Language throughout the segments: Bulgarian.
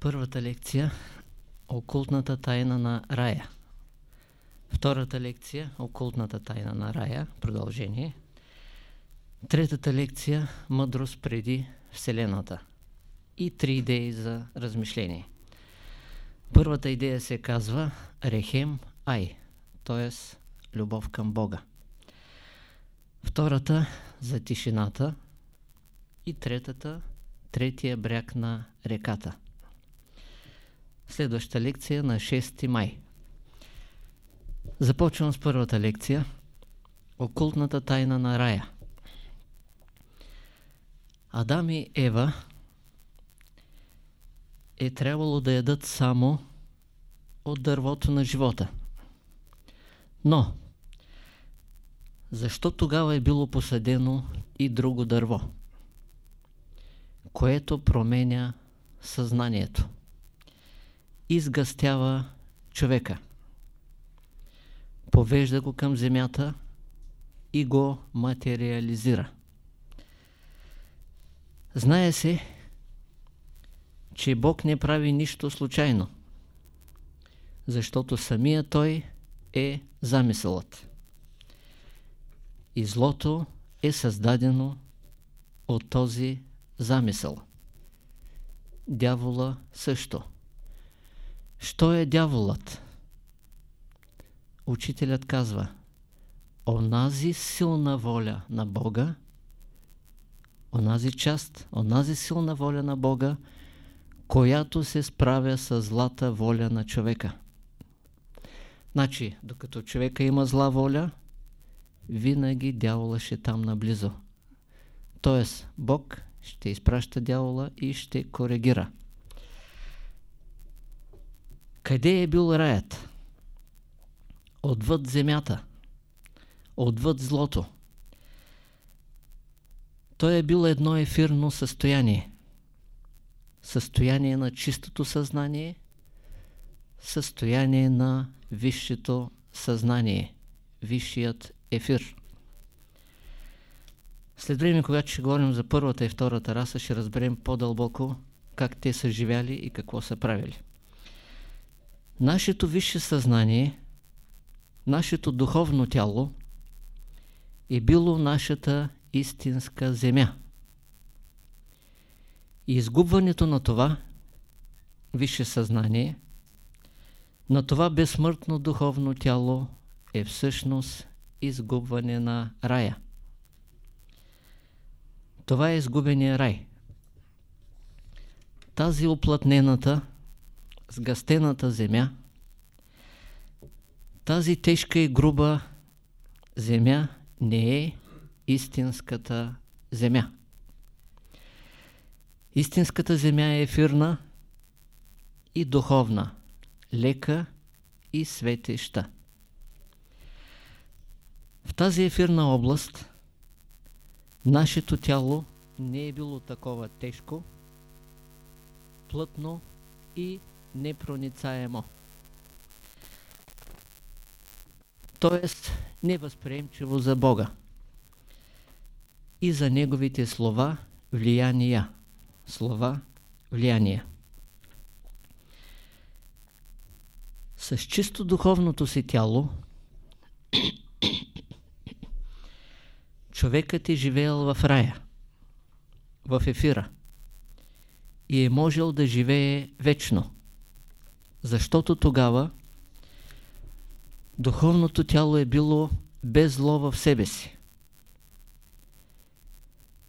Първата лекция – Окултната тайна на рая. Втората лекция – Окултната тайна на рая. Продължение. Третата лекция – Мъдрост преди Вселената. И три идеи за размишление. Първата идея се казва Рехем Ай, т.е. любов към Бога. Втората – за тишината. И третата – третия бряг на реката. Следваща лекция на 6 май. Започвам с първата лекция. Окултната тайна на рая. Адам и Ева е трябвало да ядат само от дървото на живота. Но, защо тогава е било посадено и друго дърво, което променя съзнанието? Изгъстява човека. Повежда го към земята и го материализира. Знае се, че Бог не прави нищо случайно, защото самия Той е замисълът. И злото е създадено от този замисъл. Дявола също. Що е дяволът? Учителят казва, онази силна воля на Бога, онази част, онази силна воля на Бога, която се справя с злата воля на човека. Значи, докато човека има зла воля, винаги дявола ще там наблизо. Тоест, Бог ще изпраща дявола и ще коригира. Къде е бил раят? Отвъд земята. Отвъд злото. Той е бил едно ефирно състояние. Състояние на чистото съзнание, състояние на висшето съзнание, висшият ефир. След време, когато ще говорим за първата и втората раса, ще разберем по-дълбоко как те са живяли и какво са правили. Нашето висше съзнание, нашето духовно тяло е било нашата истинска земя. И изгубването на това висше съзнание, на това безсмъртно духовно тяло е всъщност изгубване на рая. Това е изгубения рай. Тази оплътнената сгъстената земя, тази тежка и груба земя не е истинската земя. Истинската земя е ефирна и духовна, лека и светеща. В тази ефирна област нашето тяло не е било такова тежко, плътно и непроницаемо. Тоест, невъзприемчиво за Бога и за Неговите слова, влияния. Слова, влияния. С чисто духовното си тяло човекът е живеел в рая, в ефира и е можел да живее вечно защото тогава духовното тяло е било без зло в себе си.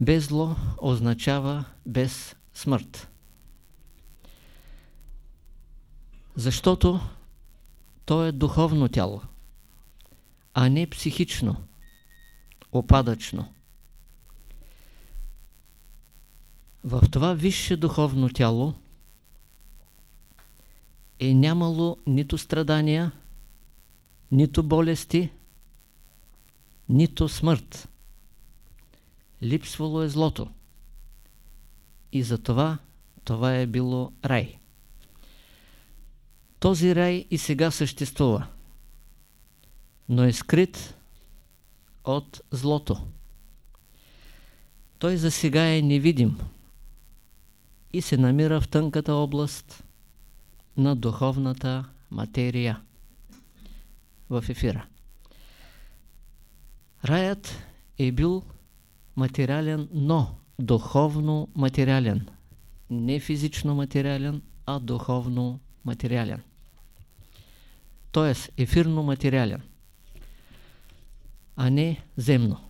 Без зло означава без смърт. Защото то е духовно тяло, а не психично, опадъчно. В това висше духовно тяло е нямало нито страдания, нито болести, нито смърт. Липсвало е злото. И затова това е било рай. Този рай и сега съществува, но е скрит от злото. Той за сега е невидим, и се намира в тънката област на духовната материя в ефира. Раят е бил материален, но духовно материален. Не физично материален, а духовно материален. Тоест ефирно материален, а не земно.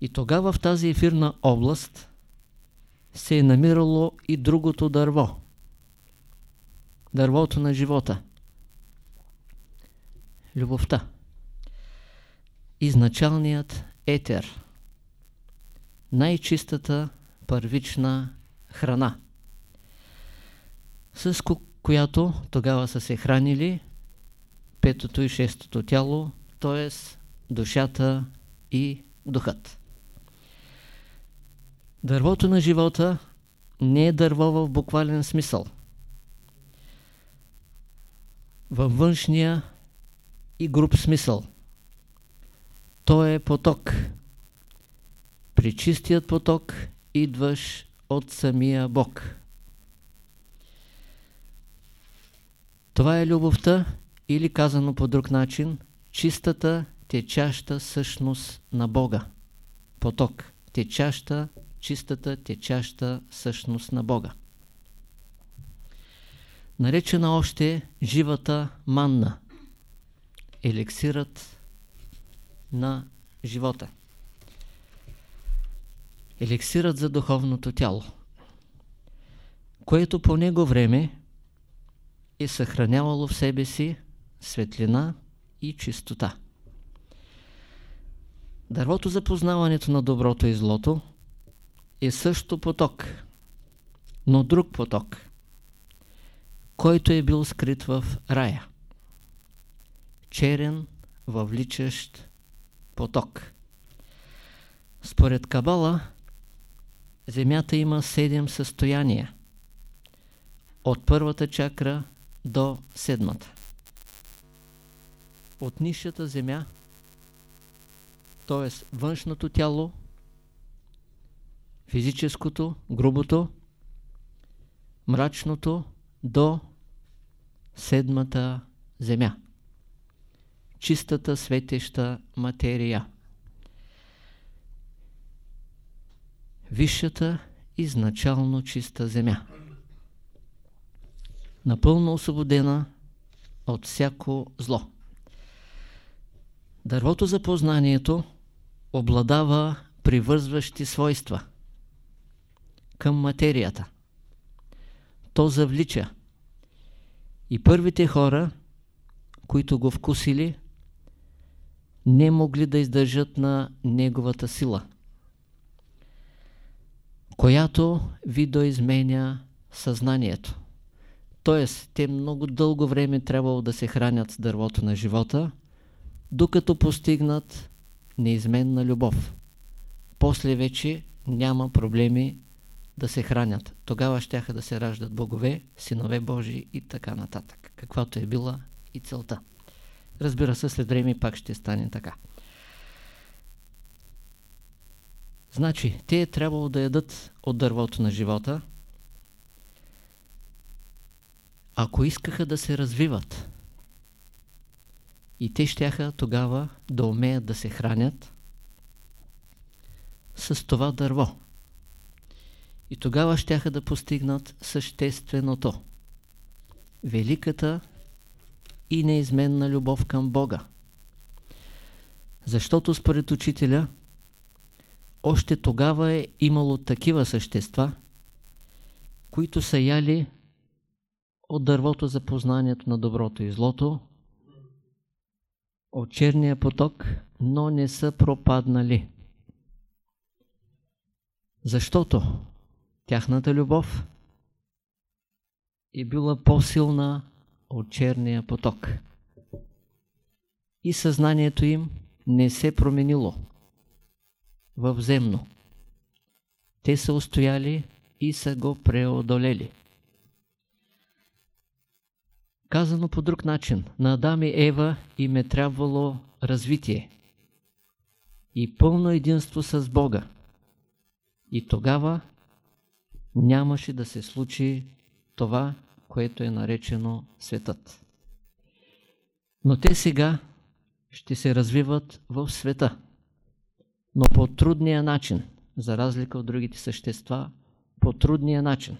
И тогава в тази ефирна област се е намирало и другото дърво. Дървото на живота. Любовта. Изначалният етер. Най-чистата първична храна. С която тогава са се хранили петото и шестото тяло, т.е. душата и духът. Дървото на живота не е дърво в буквален смисъл. Във външния и груб смисъл. То е поток. При чистият поток идваш от самия Бог. Това е любовта или казано по друг начин, чистата течаща същност на Бога. Поток. Течаща чистата, течаща същност на Бога. Наречена още живата манна, елексирът на живота. Елексирът за духовното тяло, което по него време е съхранявало в себе си светлина и чистота. Дървото за познаването на доброто и злото – е също поток, но друг поток, който е бил скрит в рая. Черен, въвличащ поток. Според Кабала, Земята има седем състояния. От първата чакра до седмата. От нишата Земя, т.е. външното тяло, физическото, грубото, мрачното до седмата земя. Чистата светеща материя. Висшата изначално чиста земя. Напълно освободена от всяко зло. Дървото за познанието обладава привързващи свойства – към материята. То завлича. И първите хора, които го вкусили, не могли да издържат на неговата сила, която видоизменя съзнанието. Тоест, те много дълго време трябвало да се хранят с дървото на живота, докато постигнат неизменна любов. После вече няма проблеми да се хранят. Тогава щяха да се раждат богове, синове Божии и така нататък. Каквато е била и целта. Разбира се, след време пак ще стане така. Значи, те е трябвало да ядат от дървото на живота, ако искаха да се развиват. И те щяха тогава да умеят да се хранят с това дърво. И тогава щяха да постигнат същественото. Великата и неизменна любов към Бога. Защото според учителя, още тогава е имало такива същества, които са яли от дървото за познанието на доброто и злото, от черния поток, но не са пропаднали. Защото тяхната любов е била по-силна от черния поток. И съзнанието им не се променило в земно. Те са устояли и са го преодолели. Казано по друг начин, на Адам и Ева им е трябвало развитие и пълно единство с Бога. И тогава нямаше да се случи това, което е наречено светът. Но те сега ще се развиват в света, но по трудния начин, за разлика от другите същества, по трудния начин.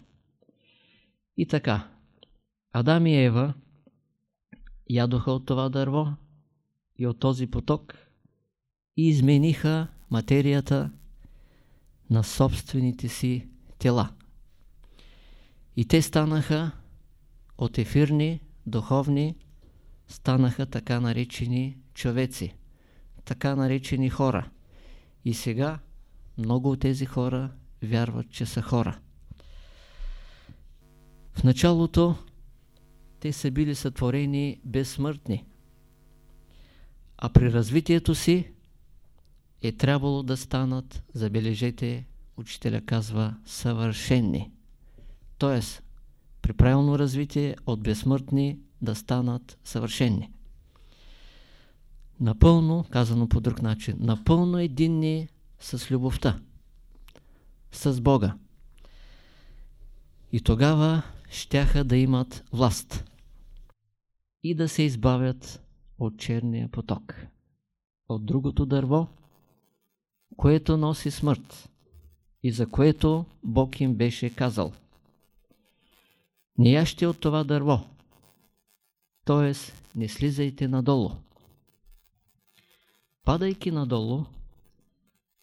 И така, Адам и Ева ядоха от това дърво и от този поток и измениха материята на собствените си тела. И те станаха от ефирни, духовни, станаха така наречени човеци, така наречени хора. И сега много от тези хора вярват, че са хора. В началото те са били сътворени безсмъртни, а при развитието си е трябвало да станат, забележете, учителя казва, съвършенни. Тоест, при правилно развитие от безсмъртни да станат съвършенни. Напълно, казано по друг начин, напълно единни с любовта, с Бога. И тогава щяха да имат власт и да се избавят от черния поток, от другото дърво, което носи смърт и за което Бог им беше казал. Не яще от това дърво, т.е. не слизайте надолу. Падайки надолу,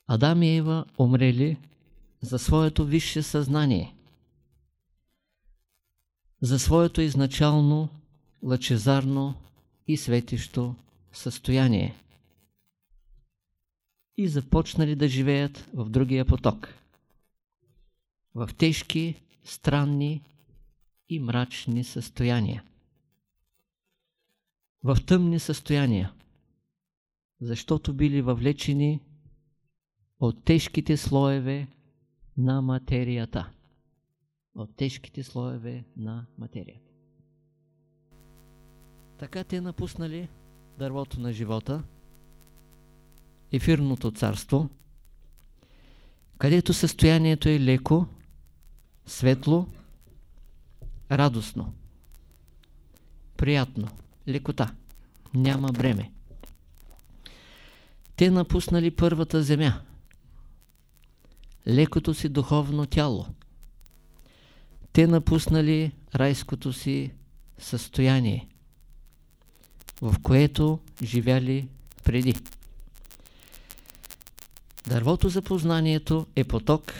Адам и Ева умрели за своето висше съзнание, за своето изначално лъчезарно и светещо състояние и започнали да живеят в другия поток. В тежки, странни и мрачни състояния. В тъмни състояния, защото били въвлечени от тежките слоеве на материята. От тежките слоеве на материята. Така те напуснали дървото на живота, ефирното царство, където състоянието е леко, светло, радостно, приятно, лекота, няма бреме. Те напуснали първата земя, лекото си духовно тяло. Те напуснали райското си състояние, в което живяли преди. Дървото за познанието е поток,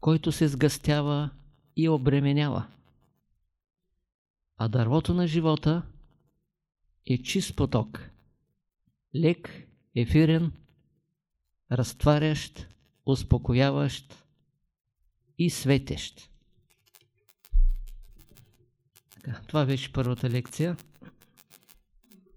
който се сгъстява и обременява. А дървото на живота е чист поток, лек, ефирен, разтварящ, успокояващ и светещ. Това беше първата лекция.